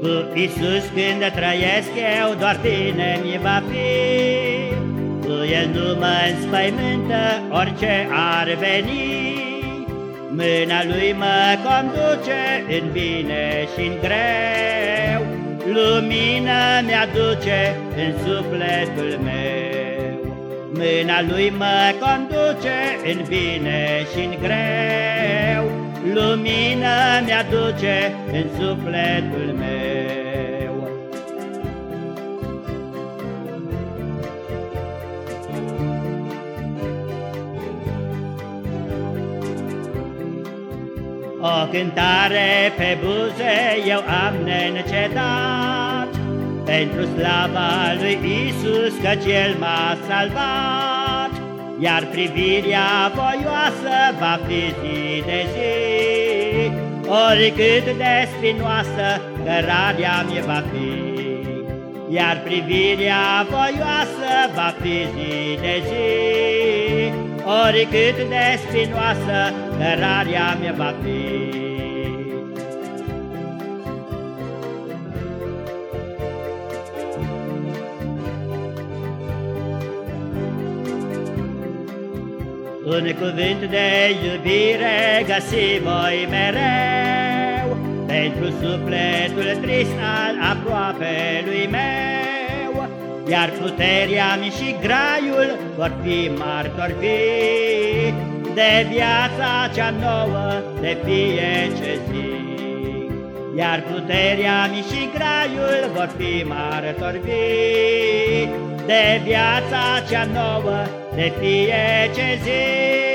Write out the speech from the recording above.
Cu Isus când trăiesc eu, doar tine mi va fi. Cu El nu mă înspăimântă orice ar veni. Mâna Lui mă conduce în bine și în greu, Lumină mi-aduce în sufletul meu. Mâna Lui mă conduce în bine și în greu, Lumină mi-aduce în sufletul meu. O cântare pe buze eu am neîncetat, Pentru slava lui Isus, căci El m-a salvat, Iar privirea voioasă va fi zi de zi, Oricât de spinoasă cărarea mi va fi. Iar privirea voioasă va fi zi de zi, Oricât de spinoasă cărarea mi va fi. Un cuvânt de iubire găsi voi mereu, Pentru sufletul trist al aproapelui meu, Iar puterea mi și graiul vor fi martori fi, De viața cea nouă de fiece zi. Iar puterea mi și graiul vor fi martori fi, De viața cea nouă de fiece zi.